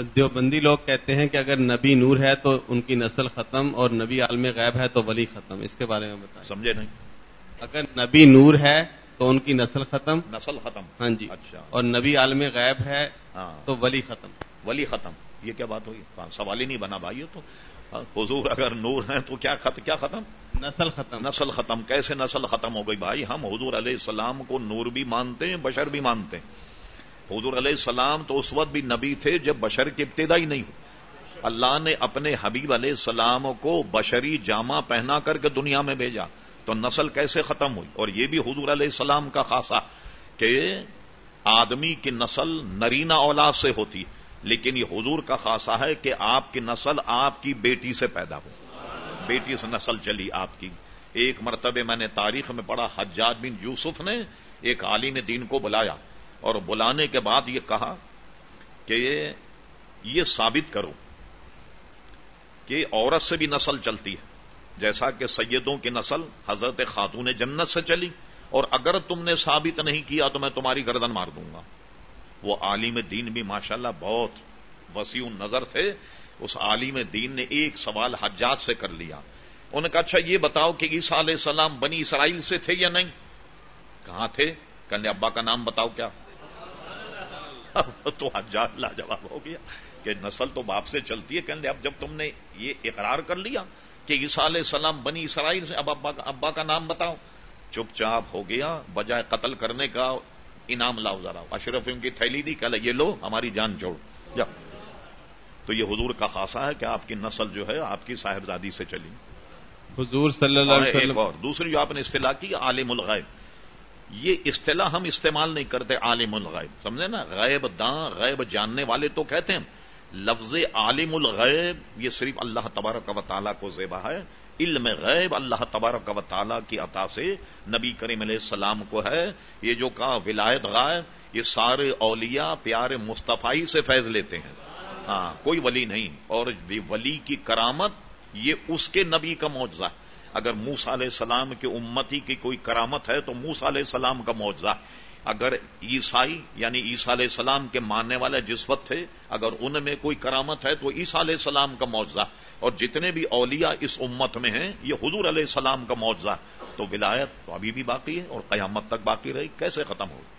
دیوبندی لوگ کہتے ہیں کہ اگر نبی نور ہے تو ان کی نسل ختم اور نبی عالم غیب ہے تو ولی ختم۔ اس کے بارے میں بتائیں۔ سمجھے نہیں۔ اگر نبی نور ہے تو ان کی نسل ختم۔ نسل ختم۔ ہاں جی۔ اچھا۔ اور نبی عالم غیب ہے ہاں۔ تو ولی ختم۔ ولی ختم۔ یہ کیا بات ہوئی؟ ہاں، سوال ہی نہیں بنا بھائی تو حضور اگر نور ہیں تو کیا خط کیا ختم؟ نسل ختم۔ نسل ختم۔ کیسے نسل ختم ہو گئی بھائی؟ ہم حضور علیہ السلام کو نور بھی مانتے ہیں بشر بھی مانتے ہیں۔ حضور علیہ السلام تو اس وقت بھی نبی تھے جب بشر کی ابتدا ہی نہیں ہوئی۔ اللہ نے اپنے حبیب علیہ السلام کو بشری جامع پہنا کر کے دنیا میں بھیجا۔ تو نسل کیسے ختم ہوئی؟ اور یہ بھی حضور علیہ السلام کا خاصا کہ آدمی کی نسل نرینا اولاد سے ہوتی لیکن یہ حضور کا خاصا ہے کہ آپ کی نسل آپ کی بیٹی سے پیدا ہو۔ بیٹی سے نسل چلی آپ کی۔ ایک مرتبہ میں نے تاریخ میں پڑھا، حجاج بن یوسف نے ایک عالم دین کو بلایا۔ اور بلانے کے بعد یہ کہا کہ یہ ثابت کرو کہ عورت سے بھی نسل چلتی ہے۔ جیسا کہ سیدوں کی نسل حضرت خاتون جنت سے چلی اور اگر تم نے ثابت نہیں کیا تو میں تمہاری گردن مار دوں گا۔ وہ عالم دین بھی ماشاءاللہ بہت وسیع نظر تھے۔ اس عالم دین نے ایک سوال حجات سے کر لیا۔ انہوں نے کہا اچھا یہ بتاؤ کہ عیسیٰ علیہ السلام بنی اسرائیل سے تھے یا نہیں؟ کہاں تھے؟ کہنے، ابا کا نام بتاؤ کیا؟ تو حجات لاجواب ہو گیا کہ نسل تو باپ سے چلتی ہے کہنے اب جب تم نے یہ اقرار کر لیا کہ عیسیٰ علیہ السلام بنی اسرائیل سے اب ابا کا ابا کا نام بتاؤ۔ چپ چاپ ہو گیا بجائے قتل کرنے کا انعام لاؤ ذرا۔ اشرف ان کی تھیلی دی کہ یہ لو ہماری جان چھوڑ جا۔ تو یہ حضور کا خاصا ہے کہ آپ کی نسل جو ہے آپ کی صاحبزادی سے چلی۔ حضور صلی اللہ علیہ ایک وسلم اور دوسری جو آپ نے اصطلاح کی عالم الغیب۔ یہ اصطلاح ہم استعمال نہیں کرتے، عالم الغیب، سمجھے نا؟ غیب داں، غیب جاننے والے تو کہتے ہیں۔ لفظ عالم الغیب، یہ صرف اللہ تبارک و تعالیٰ کو زیبا ہے۔ علم غیب اللہ تبارک و تعالیٰ کی عطا سے نبی کریم علیہ السلام کو ہے۔ یہ جو کہا، ولایت غائب یہ سارے اولیاء پیارے مصطفی سے فیض لیتے ہیں۔ ہاں کوئی ولی نہیں۔ اور ولی کی کرامت، یہ اس کے نبی کا معجزہ ہے۔ اگر موس علیہ السلام کی امتی کی کوئی کرامت ہے تو موس علیہ السلام کا معجزہ اگر عیسائی یعنی عیسیٰ علیہ السلام کے ماننے والے جس وقت تھے، اگر ان میں کوئی کرامت ہے تو عیسیٰ علیہ السلام کا معجزہ اور جتنے بھی اولیاء اس امت میں ہیں، یہ حضور علیہ السلام کا معجزہ تو ولایت تو ابھی بھی باقی ہے اور قیامت تک باقی رہی کیسے ختم ہوگی؟